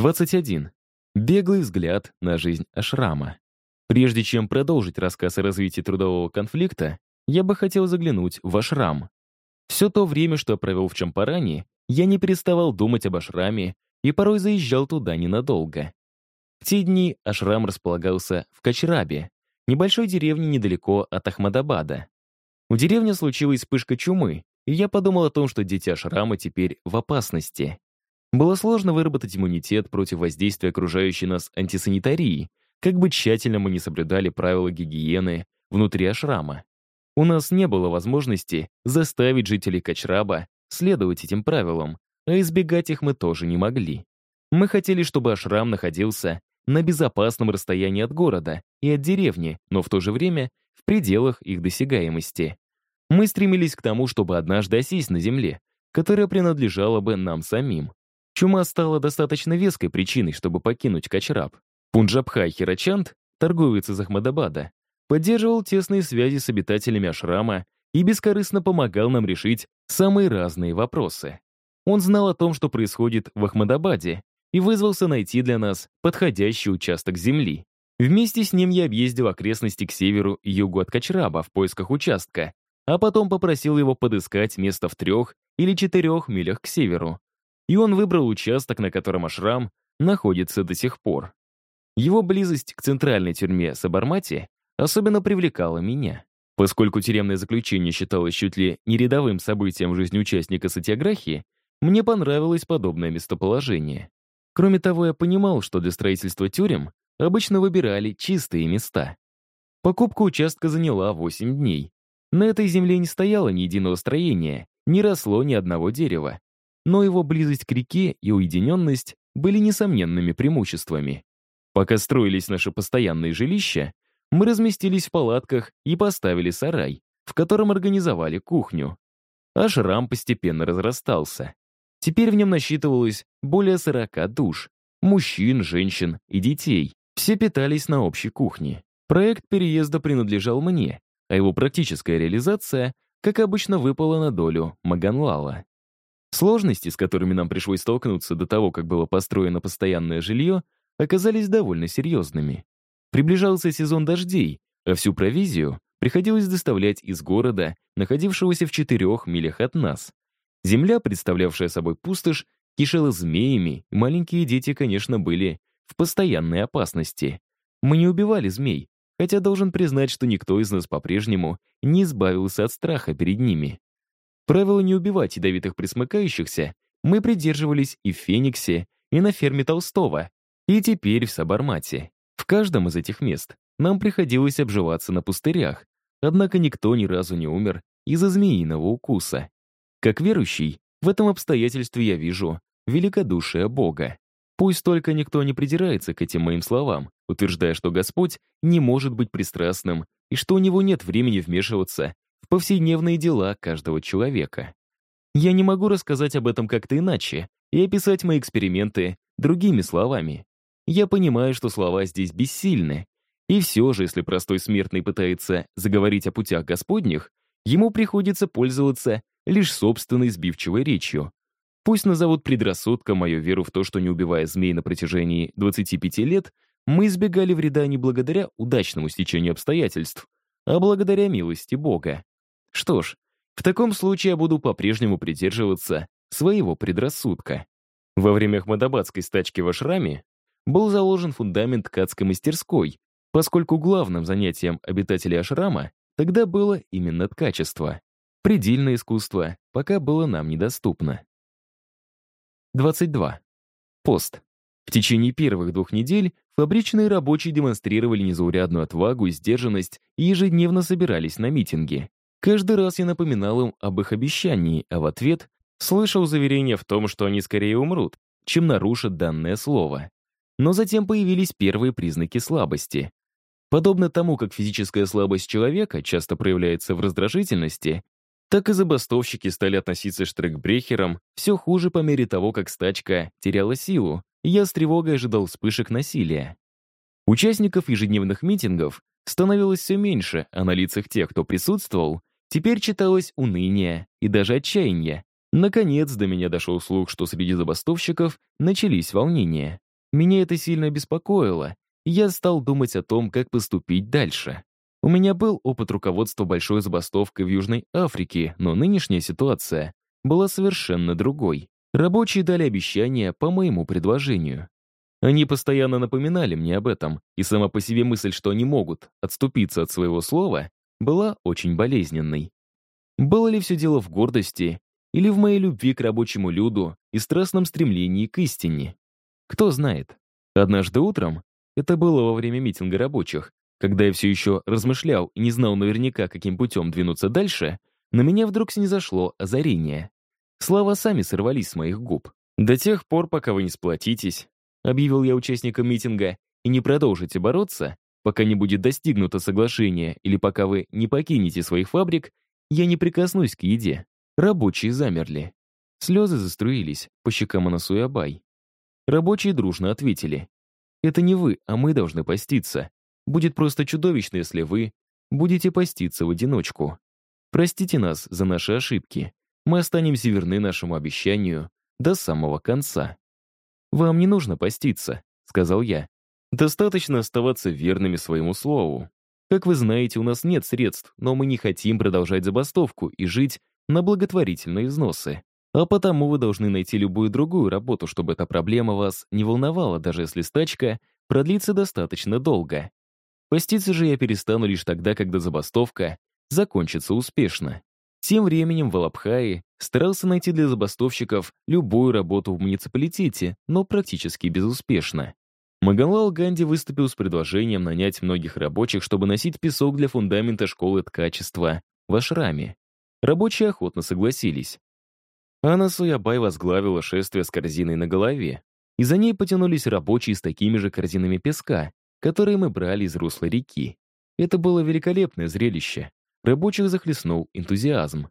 21. Беглый взгляд на жизнь Ашрама. Прежде чем продолжить рассказ о развитии трудового конфликта, я бы хотел заглянуть в Ашрам. Все то время, что я провел в Чампаране, я не переставал думать об Ашраме и порой заезжал туда ненадолго. В те дни Ашрам располагался в Качрабе, небольшой деревне недалеко от Ахмадабада. У деревни случилась вспышка чумы, и я подумал о том, что дети Ашрама теперь в опасности. Было сложно выработать иммунитет против воздействия окружающей нас антисанитарии, как бы тщательно мы не соблюдали правила гигиены внутри ашрама. У нас не было возможности заставить жителей Качраба следовать этим правилам, а избегать их мы тоже не могли. Мы хотели, чтобы ашрам находился на безопасном расстоянии от города и от деревни, но в то же время в пределах их досягаемости. Мы стремились к тому, чтобы однажды осесть на земле, которая принадлежала бы нам самим. Чума стала достаточно веской причиной, чтобы покинуть Качраб. Пунджабхай Хирачанд, торговец из Ахмадабада, поддерживал тесные связи с обитателями ашрама и бескорыстно помогал нам решить самые разные вопросы. Он знал о том, что происходит в Ахмадабаде, и вызвался найти для нас подходящий участок земли. Вместе с ним я объездил окрестности к северу и югу от Качраба в поисках участка, а потом попросил его подыскать место в трех или четырех милях к северу, и он выбрал участок, на котором Ашрам находится до сих пор. Его близость к центральной тюрьме Сабармати особенно привлекала меня. Поскольку тюремное заключение считалось чуть ли не рядовым событием в жизни участника сатиаграхии, мне понравилось подобное местоположение. Кроме того, я понимал, что для строительства тюрем обычно выбирали чистые места. Покупка участка заняла 8 дней. На этой земле не стояло ни единого строения, не росло ни одного дерева но его близость к реке и уединенность были несомненными преимуществами. Пока строились наши постоянные жилища, мы разместились в палатках и поставили сарай, в котором организовали кухню. Ашрам постепенно разрастался. Теперь в нем насчитывалось более 40 душ, мужчин, женщин и детей. Все питались на общей кухне. Проект переезда принадлежал мне, а его практическая реализация, как обычно, выпала на долю Маганлала. Сложности, с которыми нам пришлось столкнуться до того, как было построено постоянное жилье, оказались довольно серьезными. Приближался сезон дождей, а всю провизию приходилось доставлять из города, находившегося в четырех милях от нас. Земля, представлявшая собой пустошь, кишела змеями, и маленькие дети, конечно, были в постоянной опасности. Мы не убивали змей, хотя должен признать, что никто из нас по-прежнему не избавился от страха перед ними. Правило не убивать ядовитых присмыкающихся мы придерживались и в Фениксе, и на ферме Толстого, и теперь в Сабармате. В каждом из этих мест нам приходилось обживаться на пустырях, однако никто ни разу не умер из-за змеиного укуса. Как верующий, в этом обстоятельстве я вижу великодушие Бога. Пусть только никто не придирается к этим моим словам, утверждая, что Господь не может быть пристрастным и что у него нет времени вмешиваться повседневные дела каждого человека. Я не могу рассказать об этом как-то иначе и описать мои эксперименты другими словами. Я понимаю, что слова здесь бессильны. И все же, если простой смертный пытается заговорить о путях Господних, ему приходится пользоваться лишь собственной сбивчивой речью. Пусть назовут предрассудком мою веру в то, что не убивая змей на протяжении 25 лет, мы избегали вреда не благодаря удачному стечению обстоятельств, а благодаря милости Бога. Что ж, в таком случае я буду по-прежнему придерживаться своего предрассудка. Во время Ахмадабадской стачки в Ашраме был заложен фундамент ткацкой мастерской, поскольку главным занятием обитателей Ашрама тогда было именно ткачество. Предельное искусство пока было нам недоступно. 22. Пост. В течение первых двух недель фабричные рабочие демонстрировали незаурядную отвагу и сдержанность и ежедневно собирались на митинги. Каждый раз я напоминал им об их обещании, а в ответ слышал заверение в том, что они скорее умрут, чем нарушат данное слово. Но затем появились первые признаки слабости. Подобно тому, как физическая слабость человека часто проявляется в раздражительности, так и забастовщики стали относиться штрекбрехерам все хуже по мере того, как стачка теряла силу, я с тревогой ожидал вспышек насилия. Участников ежедневных митингов становилось все меньше, а на лицах тех, кто присутствовал, Теперь читалось уныние и даже отчаяние. Наконец до меня дошел слух, что среди забастовщиков начались волнения. Меня это сильно беспокоило, и я стал думать о том, как поступить дальше. У меня был опыт руководства большой забастовкой в Южной Африке, но нынешняя ситуация была совершенно другой. Рабочие дали обещания по моему предложению. Они постоянно напоминали мне об этом, и сама по себе мысль, что они могут отступиться от своего слова, была очень болезненной. Было ли все дело в гордости или в моей любви к рабочему люду и страстном стремлении к истине? Кто знает. Однажды утром, это было во время митинга рабочих, когда я все еще размышлял и не знал наверняка, каким путем двинуться дальше, на меня вдруг снизошло озарение. Слова сами сорвались с моих губ. До тех пор, пока вы не сплотитесь, объявил я участникам митинга, и не продолжите бороться, пока не будет достигнуто соглашение или пока вы не покинете своих фабрик, я не прикоснусь к еде. Рабочие замерли. Слезы заструились по щекам Анасу и Абай. Рабочие дружно ответили. «Это не вы, а мы должны поститься. Будет просто чудовищно, если вы будете поститься в одиночку. Простите нас за наши ошибки. Мы останемся верны нашему обещанию до самого конца». «Вам не нужно поститься», — сказал я. «Достаточно оставаться верными своему слову. Как вы знаете, у нас нет средств, но мы не хотим продолжать забастовку и жить на благотворительные взносы. А потому вы должны найти любую другую работу, чтобы эта проблема вас не волновала, даже если стачка продлится достаточно долго. Поститься же я перестану лишь тогда, когда забастовка закончится успешно. Тем временем Валабхаи старался найти для забастовщиков любую работу в муниципалитете, но практически безуспешно. Маганлал Ганди выступил с предложением нанять многих рабочих, чтобы носить песок для фундамента школы ткачества в Ашраме. Рабочие охотно согласились. Анна Суябай возглавила шествие с корзиной на голове, и за ней потянулись рабочие с такими же корзинами песка, которые мы брали из русла реки. Это было великолепное зрелище. Рабочих захлестнул энтузиазм.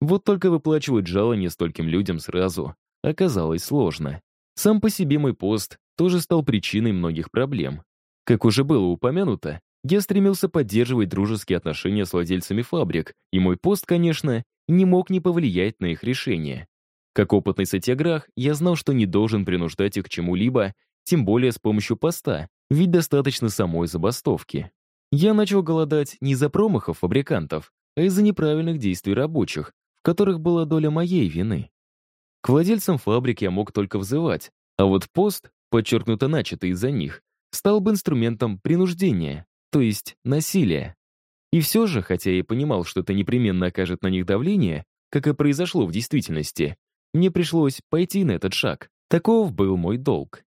Вот только выплачивать жалование стольким людям сразу оказалось сложно. Сам по себе мой пост тоже стал причиной многих проблем. Как уже было упомянуто, я стремился поддерживать дружеские отношения с владельцами фабрик, и мой пост, конечно, не мог не повлиять на их решение. Как опытный сатиаграх, я знал, что не должен принуждать их к чему-либо, тем более с помощью поста, ведь достаточно самой забастовки. Я начал голодать не из-за промахов фабрикантов, а из-за неправильных действий рабочих, в которых была доля моей вины. К владельцам фабрик я мог только взывать, а вот пост, подчеркнуто начатый из-за них, стал бы инструментом принуждения, то есть насилия. И все же, хотя я понимал, что это непременно окажет на них давление, как и произошло в действительности, мне пришлось пойти на этот шаг. Таков был мой долг.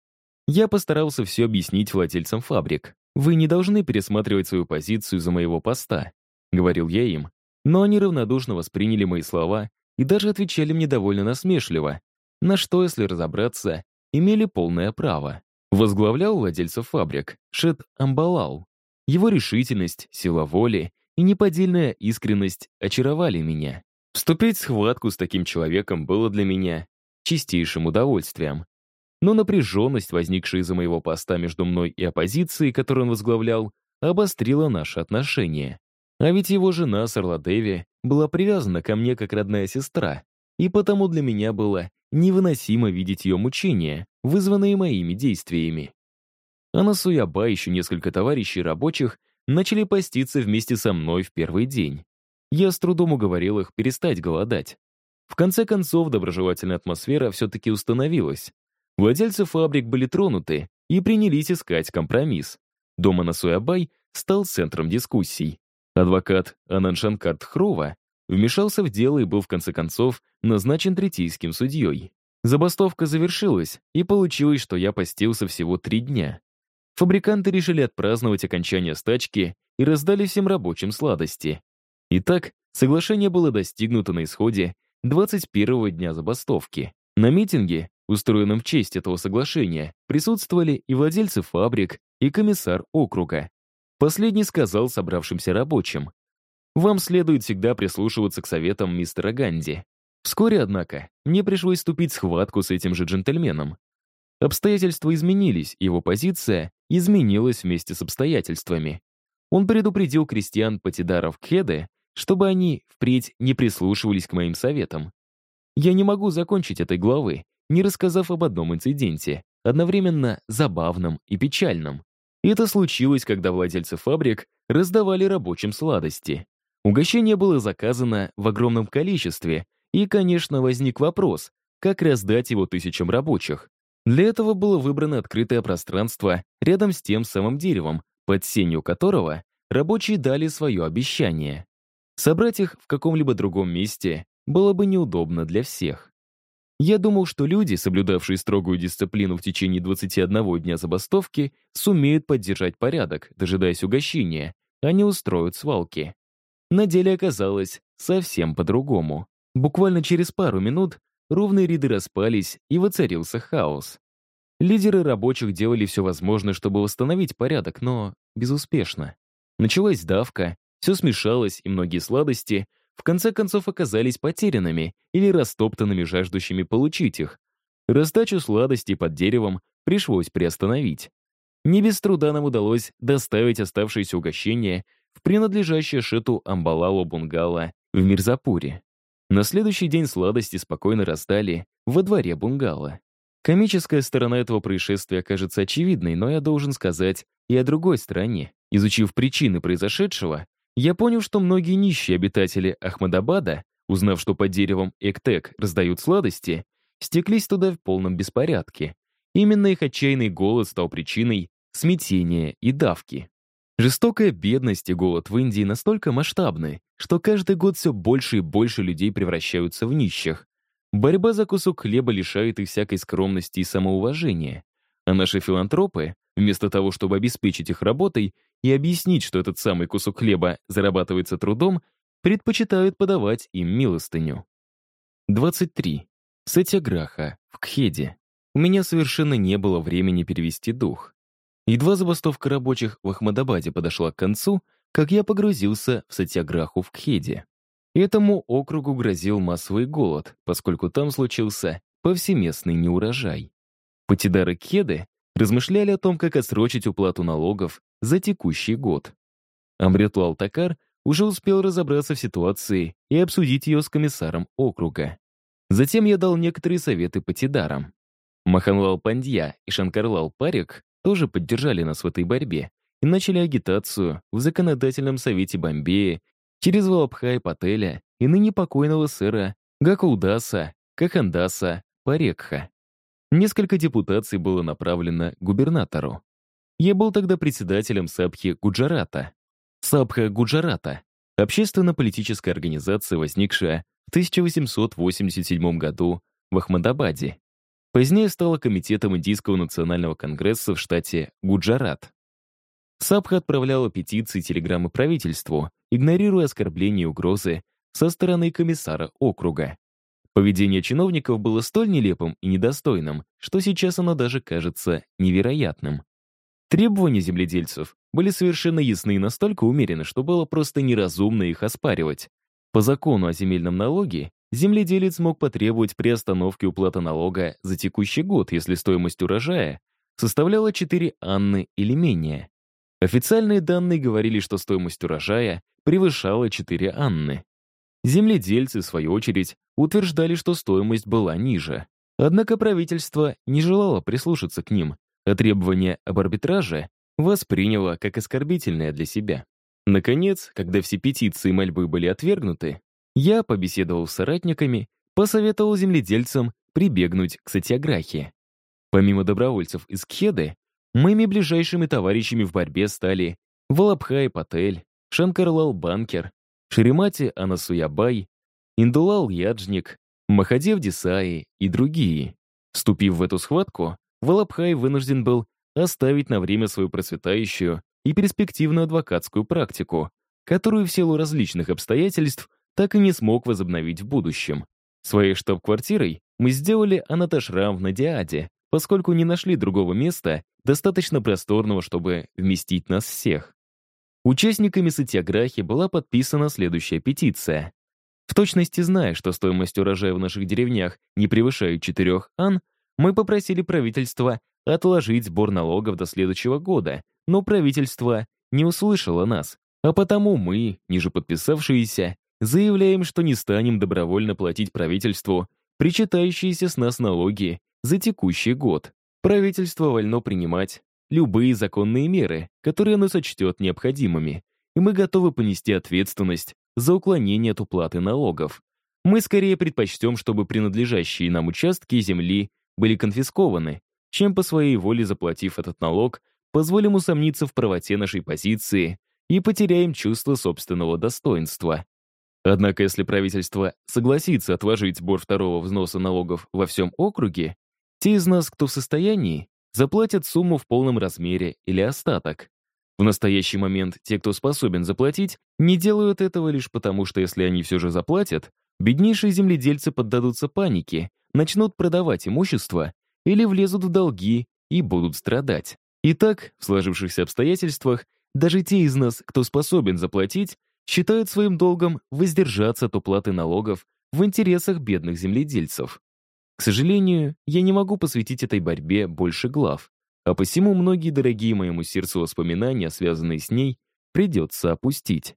Я постарался все объяснить владельцам фабрик. «Вы не должны пересматривать свою позицию за моего поста», — говорил я им. Но они равнодушно восприняли мои слова и даже отвечали мне довольно насмешливо, на что, если разобраться, имели полное право. Возглавлял владельцев фабрик Шет Амбалал. Его решительность, сила воли и неподдельная искренность очаровали меня. Вступить в схватку с таким человеком было для меня чистейшим удовольствием. Но напряженность, возникшая из-за моего поста между мной и оппозицией, которую он возглавлял, обострила наши отношения. А ведь его жена Сарладеви была привязана ко мне как родная сестра, и потому для меня было невыносимо видеть ее мучения, вызванные моими действиями. А на Суяба еще несколько товарищей рабочих начали поститься вместе со мной в первый день. Я с трудом уговорил их перестать голодать. В конце концов, доброжелательная атмосфера все-таки установилась. Владельцы фабрик были тронуты и принялись искать компромисс. Дом Анасуябай стал центром дискуссий. Адвокат Ананшанкар Тхрова вмешался в дело и был в конце концов назначен третийским судьей. Забастовка завершилась, и получилось, что я постился всего три дня. Фабриканты решили отпраздновать окончание стачки и раздали всем рабочим сладости. Итак, соглашение было достигнуто на исходе 21-го дня забастовки. На митинге устроенном в честь этого соглашения, присутствовали и владельцы фабрик, и комиссар округа. Последний сказал собравшимся рабочим, «Вам следует всегда прислушиваться к советам мистера Ганди». Вскоре, однако, мне пришлось вступить в схватку с этим же джентльменом. Обстоятельства изменились, его позиция изменилась вместе с обстоятельствами. Он предупредил крестьян Патидаров Кхеде, чтобы они впредь не прислушивались к моим советам. Я не могу закончить этой главы, не рассказав об одном инциденте, одновременно забавном и печальном. Это случилось, когда владельцы фабрик раздавали рабочим сладости. Угощение было заказано в огромном количестве, и, конечно, возник вопрос, как раздать его тысячам рабочих. Для этого было выбрано открытое пространство рядом с тем самым деревом, под сенью которого рабочие дали свое обещание. Собрать их в каком-либо другом месте было бы неудобно для всех. Я думал, что люди, соблюдавшие строгую дисциплину в течение 21 дня забастовки, сумеют поддержать порядок, дожидаясь угощения, а не устроят свалки. На деле оказалось совсем по-другому. Буквально через пару минут ровные ряды распались, и воцарился хаос. Лидеры рабочих делали все возможное, чтобы восстановить порядок, но безуспешно. Началась давка, все смешалось, и многие сладости в конце концов оказались потерянными или растоптанными жаждущими получить их. Раздачу сладостей под деревом пришлось приостановить. Не без труда нам удалось доставить оставшиеся угощения в принадлежащее Шету Амбалалу бунгало в Мирзапуре. На следующий день сладости спокойно раздали во дворе бунгало. Комическая сторона этого происшествия кажется очевидной, но я должен сказать и о другой стороне. Изучив причины произошедшего, я понял, что многие нищие обитатели Ахмадабада, узнав, что под деревом Эктек раздают сладости, стеклись туда в полном беспорядке. Именно их отчаянный голод стал причиной смятения и давки. Жестокая бедность и голод в Индии настолько масштабны, что каждый год все больше и больше людей превращаются в нищих. Борьба за кусок хлеба лишает их всякой скромности и самоуважения. А наши филантропы, вместо того, чтобы обеспечить их работой и объяснить, что этот самый кусок хлеба зарабатывается трудом, предпочитают подавать им милостыню. 23. Сатяграха, в Кхеде. У меня совершенно не было времени перевести дух. Едва забастовка рабочих в Ахмадабаде подошла к концу, как я погрузился в Сатяграху в Кхеде. Этому округу грозил массовый голод, поскольку там случился повсеместный неурожай. Патидары Кхеды размышляли о том, как отсрочить уплату налогов за текущий год. Амритлал Такар уже успел разобраться в ситуации и обсудить ее с комиссаром округа. Затем я дал некоторые советы по Тидарам. Маханлал Пандья и Шанкарлал Парик тоже поддержали нас в этой борьбе и начали агитацию в законодательном совете Бомбея через Валабхай Пателя и ныне покойного сэра Гакулдаса Кахандаса Парекха. Несколько депутаций было направлено губернатору. Я был тогда председателем Сабхи Гуджарата. Сабха Гуджарата — общественно-политическая организация, возникшая в 1887 году в Ахмадабаде. Позднее стала комитетом Индийского национального конгресса в штате Гуджарат. Сабха отправляла петиции и телеграммы правительству, игнорируя оскорбления и угрозы со стороны комиссара округа. Поведение чиновников было столь нелепым и недостойным, что сейчас оно даже кажется невероятным. Требования земледельцев были совершенно ясны и настолько умерены, что было просто неразумно их оспаривать. По закону о земельном налоге земледелец мог потребовать приостановки уплаты налога за текущий год, если стоимость урожая составляла 4 анны или менее. Официальные данные говорили, что стоимость урожая превышала 4 анны. Земледельцы, в свою очередь, утверждали, что стоимость была ниже. Однако правительство не желало прислушаться к ним, а требование об арбитраже восприняло как оскорбительное для себя. Наконец, когда все петиции и мольбы были отвергнуты, я, побеседовал с соратниками, посоветовал земледельцам прибегнуть к сатиаграхе. Помимо добровольцев из Кхеды, моими ближайшими товарищами в борьбе стали Валабхай Патель, Шанкарлал Банкер, Шеремати Анасуябай, Индулал Яджник, Махадев Десаи и другие. Вступив в эту схватку, Валабхай вынужден был оставить на время свою процветающую и перспективную адвокатскую практику, которую в силу различных обстоятельств так и не смог возобновить в будущем. Своей штаб-квартирой мы сделали Анаташрам в Надиаде, поскольку не нашли другого места, достаточно просторного, чтобы вместить нас всех. Участниками сатиаграхи была подписана следующая петиция. В точности зная, что стоимость урожая в наших деревнях не превышает 4 ан, мы попросили правительство отложить сбор налогов до следующего года, но правительство не услышало нас, а потому мы, ниже подписавшиеся, заявляем, что не станем добровольно платить правительству причитающиеся с нас налоги за текущий год. Правительство вольно принимать любые законные меры, которые оно сочтет необходимыми, и мы готовы понести ответственность за уклонение от уплаты налогов. Мы скорее предпочтем, чтобы принадлежащие нам участки земли были конфискованы, чем по своей воле заплатив этот налог, позволим усомниться в правоте нашей позиции и потеряем чувство собственного достоинства. Однако, если правительство согласится отложить сбор второго взноса налогов во всем округе, те из нас, кто в состоянии, заплатят сумму в полном размере или остаток. В настоящий момент те, кто способен заплатить, не делают этого лишь потому, что если они все же заплатят, беднейшие земледельцы поддадутся панике, начнут продавать имущество или влезут в долги и будут страдать. Итак, в сложившихся обстоятельствах, даже те из нас, кто способен заплатить, считают своим долгом воздержаться от уплаты налогов в интересах бедных земледельцев. К сожалению, я не могу посвятить этой борьбе больше глав, а посему многие дорогие моему сердцу воспоминания, связанные с ней, придется опустить.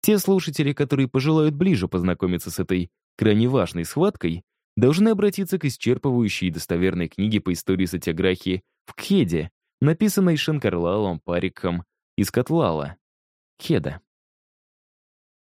Те слушатели, которые пожелают ближе познакомиться с этой крайне важной схваткой, должны обратиться к исчерпывающей и достоверной книге по истории сатиаграхии в Кхеде, написанной Шанкарлалом Париком из Котлала. Хеда.